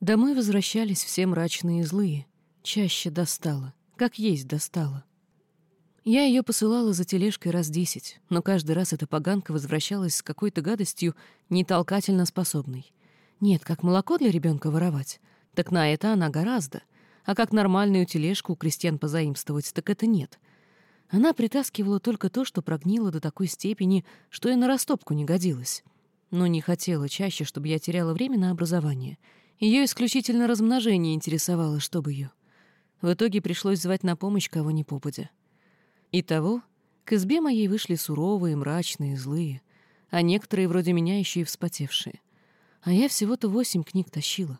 Домой возвращались все мрачные и злые. Чаще достала, как есть достала. Я ее посылала за тележкой раз десять, но каждый раз эта поганка возвращалась с какой-то гадостью нетолкательно способной. Нет, как молоко для ребенка воровать, так на это она гораздо. А как нормальную тележку у крестьян позаимствовать, так это нет. Она притаскивала только то, что прогнило до такой степени, что и на растопку не годилось. Но не хотела чаще, чтобы я теряла время на образование. Ее исключительно размножение интересовало, чтобы ее. В итоге пришлось звать на помощь кого ни попадя. Итого, к избе моей вышли суровые, мрачные, злые, а некоторые вроде меня еще и вспотевшие. А я всего-то восемь книг тащила.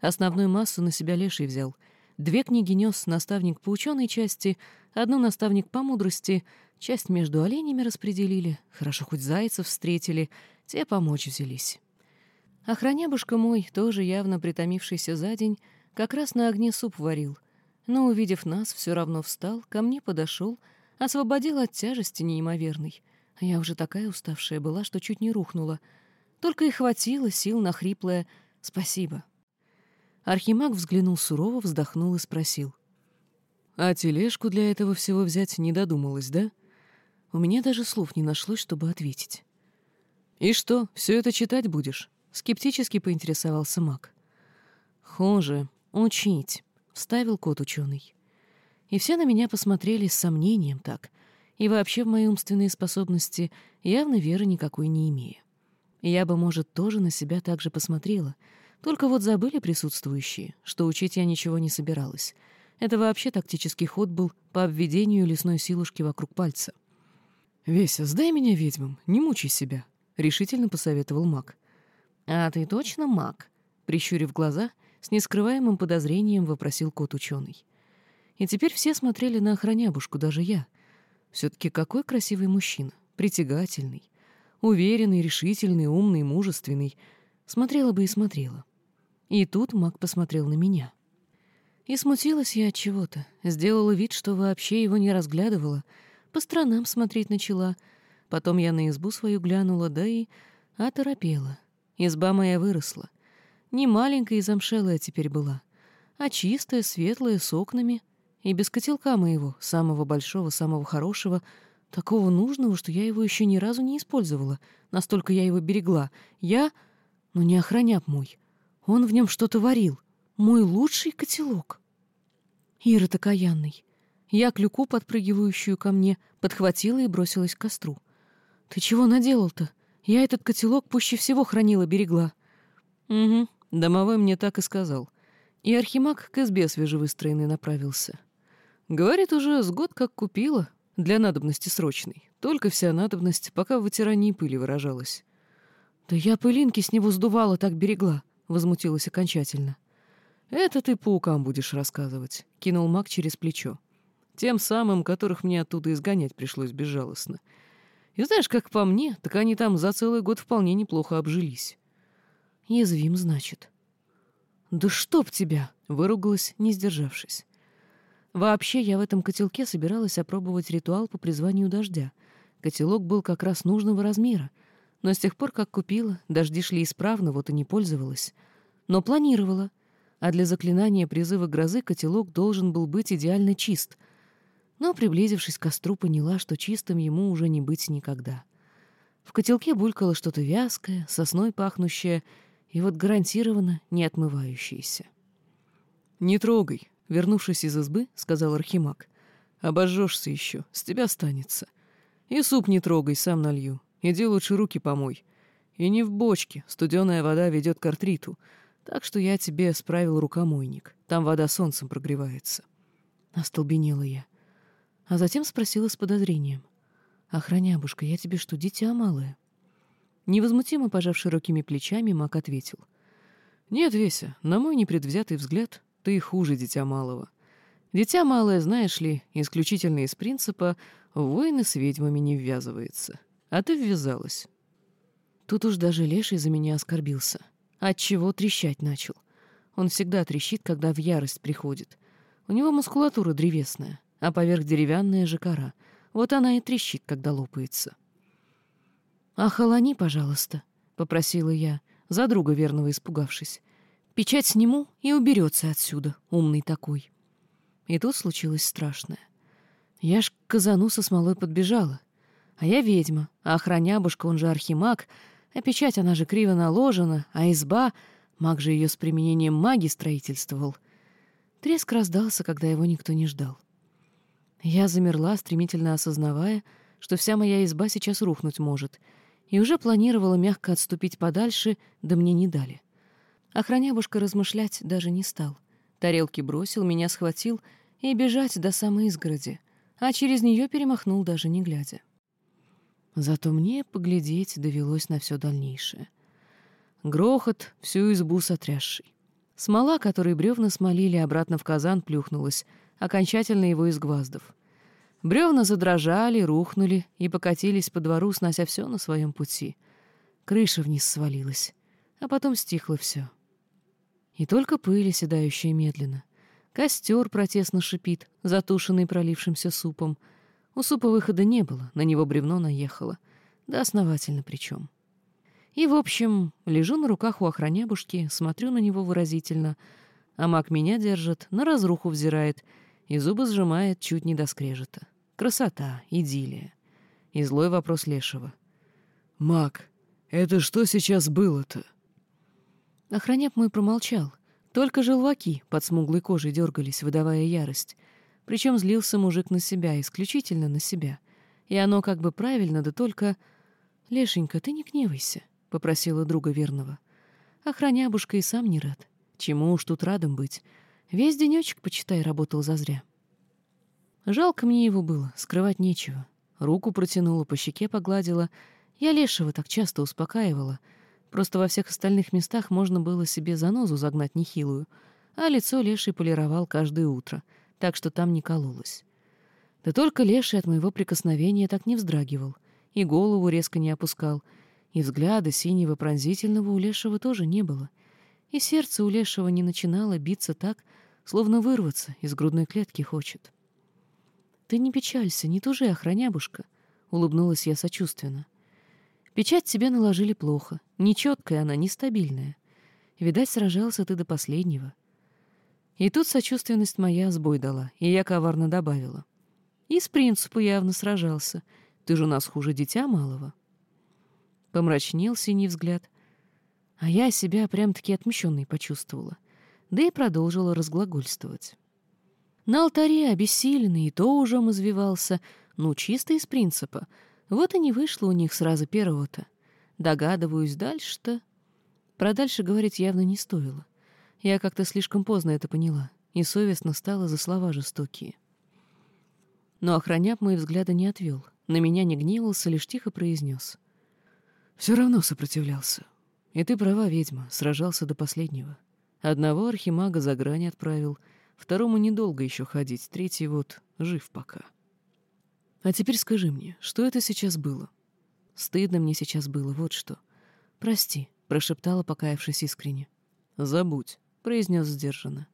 Основную массу на себя леший взял. Две книги нес наставник по ученой части, одну наставник по мудрости, часть между оленями распределили, хорошо хоть зайцев встретили, те помочь взялись. Охранябушка мой, тоже явно притомившийся за день, как раз на огне суп варил, но, увидев нас, все равно встал, ко мне подошел, освободил от тяжести неимоверной. А я уже такая уставшая была, что чуть не рухнула — только и хватило сил на хриплое «спасибо». Архимаг взглянул сурово, вздохнул и спросил. «А тележку для этого всего взять не додумалась, да?» У меня даже слов не нашлось, чтобы ответить. «И что, все это читать будешь?» — скептически поинтересовался маг. «Хуже. Учить», — вставил кот ученый. И все на меня посмотрели с сомнением так, и вообще в мои умственные способности явно веры никакой не имея. Я бы, может, тоже на себя так же посмотрела. Только вот забыли присутствующие, что учить я ничего не собиралась. Это вообще тактический ход был по обведению лесной силушки вокруг пальца. «Веся, сдай меня ведьмам, не мучай себя», — решительно посоветовал маг. «А ты точно маг?» — прищурив глаза, с нескрываемым подозрением вопросил кот-ученый. И теперь все смотрели на охранябушку, даже я. Все-таки какой красивый мужчина, притягательный. Уверенный, решительный, умный, мужественный. Смотрела бы и смотрела. И тут маг посмотрел на меня. И смутилась я от чего-то. Сделала вид, что вообще его не разглядывала. По сторонам смотреть начала. Потом я на избу свою глянула, да и оторопела. Изба моя выросла. Не маленькая и замшелая теперь была, а чистая, светлая, с окнами. И без котелка моего, самого большого, самого хорошего — Такого нужного, что я его еще ни разу не использовала. Настолько я его берегла. Я... Ну, не охраняк мой. Он в нем что-то варил. Мой лучший котелок. Ира окаянный. Я клюку, подпрыгивающую ко мне, подхватила и бросилась к костру. «Ты чего наделал-то? Я этот котелок пуще всего хранила, берегла». «Угу, домовой мне так и сказал». И архимаг к избе свежевыстроенной направился. «Говорит, уже с год как купила, для надобности срочной. Только вся надобность, пока в вытирании пыли выражалась. «Да я пылинки с него сдувала, так берегла», — возмутилась окончательно. «Это ты паукам будешь рассказывать», — кинул маг через плечо. «Тем самым, которых мне оттуда изгонять пришлось безжалостно. И знаешь, как по мне, так они там за целый год вполне неплохо обжились». «Язвим, значит». «Да чтоб тебя!» — выругалась, не сдержавшись. Вообще, я в этом котелке собиралась опробовать ритуал по призванию дождя. Котелок был как раз нужного размера, но с тех пор, как купила, дожди шли исправно, вот и не пользовалась. Но планировала. А для заклинания призыва грозы котелок должен был быть идеально чист. Но, приблизившись к костру, поняла, что чистым ему уже не быть никогда. В котелке булькало что-то вязкое, сосной пахнущее, и вот гарантированно не отмывающееся. «Не трогай», Вернувшись из избы, сказал Архимаг. «Обожжешься еще, с тебя останется. И суп не трогай, сам налью. Иди лучше руки помой. И не в бочке, студеная вода ведет к артриту. Так что я тебе справил рукомойник. Там вода солнцем прогревается». Остолбенела я. А затем спросила с подозрением. «Охранябушка, я тебе что, дитя малое?» Невозмутимо пожав широкими плечами, маг ответил. «Нет, Веся, на мой непредвзятый взгляд, ты хуже дитя малого. Дитя малое, знаешь ли, исключительно из принципа, войны с ведьмами не ввязывается. А ты ввязалась. Тут уж даже леший за меня оскорбился. Отчего трещать начал. Он всегда трещит, когда в ярость приходит. У него мускулатура древесная, а поверх деревянная же кора. Вот она и трещит, когда лопается. «Охолони, пожалуйста», — попросила я, за друга верного испугавшись. Печать сниму и уберется отсюда, умный такой. И тут случилось страшное. Я ж к казану со смолой подбежала. А я ведьма, а охранябушка, он же архимаг, а печать она же криво наложена, а изба, маг же ее с применением магии строительствовал. Треск раздался, когда его никто не ждал. Я замерла, стремительно осознавая, что вся моя изба сейчас рухнуть может, и уже планировала мягко отступить подальше, да мне не дали. Охранябушка размышлять даже не стал. Тарелки бросил, меня схватил и бежать до самой изгороди, а через нее перемахнул даже не глядя. Зато мне поглядеть довелось на все дальнейшее. Грохот, всю избу сотрясший. Смола, которой бревна смолили, обратно в казан плюхнулась, окончательно его изгваздав. Бревна задрожали, рухнули и покатились по двору, снося все на своем пути. Крыша вниз свалилась, а потом стихло все. И только пыль, оседающая медленно. Костер протестно шипит, затушенный пролившимся супом. У супа выхода не было, на него бревно наехало. Да основательно причем. И, в общем, лежу на руках у охранябушки, смотрю на него выразительно, а маг меня держит, на разруху взирает и зубы сжимает чуть не до скрежета. Красота, идиллия. И злой вопрос Лешего. «Маг, это что сейчас было-то?» Охраняк мой промолчал. Только желваки под смуглой кожей дергались, выдавая ярость. Причем злился мужик на себя, исключительно на себя. И оно как бы правильно, да только... «Лешенька, ты не гневайся», — попросила друга верного. Охранябушка и сам не рад. Чему уж тут радом быть. Весь денечек, почитай, работал зазря. Жалко мне его было, скрывать нечего. Руку протянула, по щеке погладила. Я Лешего так часто успокаивала — Просто во всех остальных местах можно было себе занозу загнать нехилую, а лицо Леший полировал каждое утро, так что там не кололось. Да только Леший от моего прикосновения так не вздрагивал, и голову резко не опускал, и взгляда синего пронзительного у Лешего тоже не было, и сердце у Лешего не начинало биться так, словно вырваться из грудной клетки хочет. «Ты не печалься, не тужи, охранябушка», — улыбнулась я сочувственно. Печать тебе наложили плохо. Нечеткая она, нестабильная. Видать, сражался ты до последнего. И тут сочувственность моя сбой дала, и я коварно добавила. И с принципу явно сражался. Ты же у нас хуже дитя малого. Помрачнел синий взгляд. А я себя прям-таки отмщенной почувствовала. Да и продолжила разглагольствовать. На алтаре обессиленный и то ужом извивался, ну, чисто из принципа — вот и не вышло у них сразу первого-то. Догадываюсь, дальше-то... Про дальше говорить явно не стоило. Я как-то слишком поздно это поняла, и совестно стало за слова жестокие. Но охраняп мои взгляды не отвел, на меня не гневался, лишь тихо произнес. «Все равно сопротивлялся. И ты права, ведьма, сражался до последнего. Одного архимага за грань отправил, второму недолго еще ходить, третий вот жив пока». А теперь скажи мне, что это сейчас было? Стыдно мне сейчас было, вот что. Прости, прошептала, покаявшись искренне. Забудь, произнес сдержанно.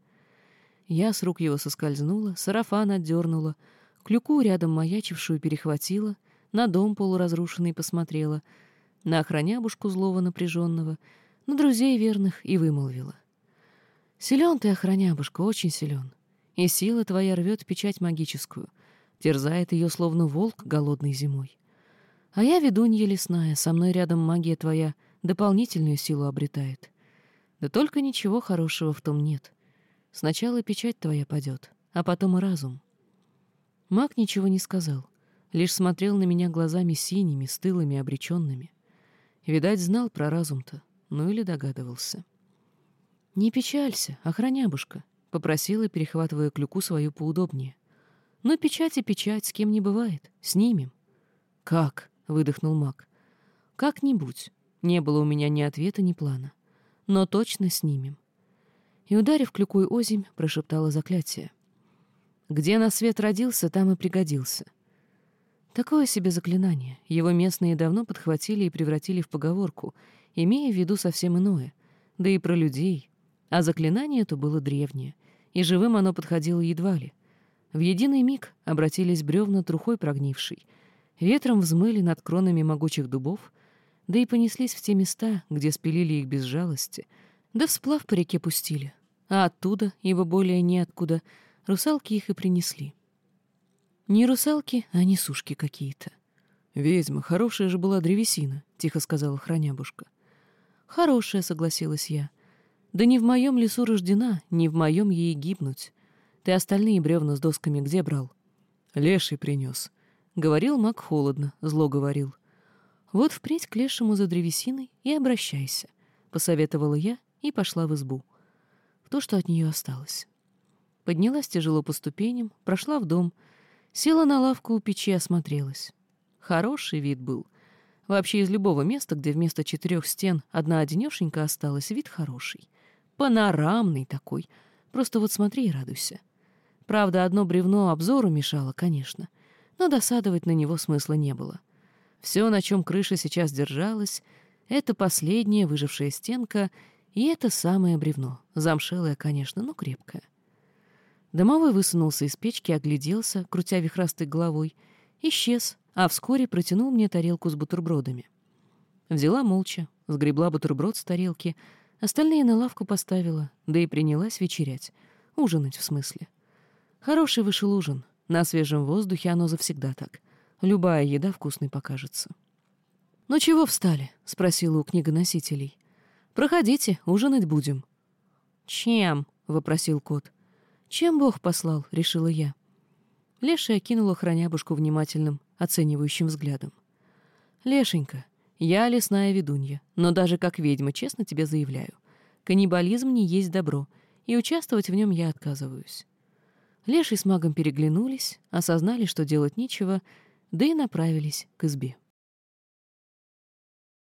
Я с рук его соскользнула, сарафан отдернула, клюку рядом маячившую перехватила, на дом полуразрушенный посмотрела, на охранябушку злого напряженного, на друзей верных и вымолвила. Силен ты, охранябушка, очень силен, и сила твоя рвет печать магическую — терзает ее, словно волк голодной зимой. А я ведунья лесная, со мной рядом магия твоя дополнительную силу обретает. Да только ничего хорошего в том нет. Сначала печать твоя падет, а потом и разум. Маг ничего не сказал, лишь смотрел на меня глазами синими, стылыми, обреченными. Видать, знал про разум-то, ну или догадывался. «Не печалься, охранябушка», — попросила, перехватывая клюку свою поудобнее. Но печать и печать с кем не бывает. Снимем. Как? выдохнул маг. Как-нибудь. Не было у меня ни ответа, ни плана. Но точно снимем. И, ударив клюкой озимь, прошептала заклятие. Где на свет родился, там и пригодился. Такое себе заклинание. Его местные давно подхватили и превратили в поговорку, имея в виду совсем иное. Да и про людей. А заклинание это было древнее, и живым оно подходило едва ли. В единый миг обратились бревна трухой прогнившей, ветром взмыли над кронами могучих дубов, да и понеслись в те места, где спилили их без жалости, Да всплав по реке пустили. А оттуда, ибо более неоткуда, русалки их и принесли. Не русалки, а несушки какие-то. «Ведьма, хорошая же была древесина», — тихо сказала хранябушка. «Хорошая», — согласилась я. «Да не в моем лесу рождена, не в моем ей гибнуть. Ты остальные бревна с досками где брал?» «Леший принес», — говорил маг холодно, зло говорил. «Вот впредь к лешему за древесиной и обращайся», — посоветовала я и пошла в избу. В то, что от нее осталось. Поднялась тяжело по ступеням, прошла в дом, села на лавку у печи, осмотрелась. Хороший вид был. Вообще из любого места, где вместо четырех стен одна одинешенька осталась, вид хороший. Панорамный такой. Просто вот смотри и радуйся. Правда, одно бревно обзору мешало, конечно, но досадовать на него смысла не было. Все, на чем крыша сейчас держалась, это последняя выжившая стенка и это самое бревно. Замшелое, конечно, но крепкое. Домовой высунулся из печки, огляделся, крутя вихрастой головой, исчез, а вскоре протянул мне тарелку с бутербродами. Взяла молча, сгребла бутерброд с тарелки, остальные на лавку поставила, да и принялась вечерять. Ужинать, в смысле. Хороший вышел ужин. На свежем воздухе оно завсегда так. Любая еда вкусной покажется. «Ну чего встали?» — спросила у книгоносителей. «Проходите, ужинать будем». «Чем?» — вопросил кот. «Чем Бог послал?» — решила я. Леша окинула хранябушку внимательным, оценивающим взглядом. «Лешенька, я лесная ведунья, но даже как ведьма, честно тебе заявляю, каннибализм не есть добро, и участвовать в нем я отказываюсь». Леший с магом переглянулись, осознали, что делать нечего, да и направились к избе.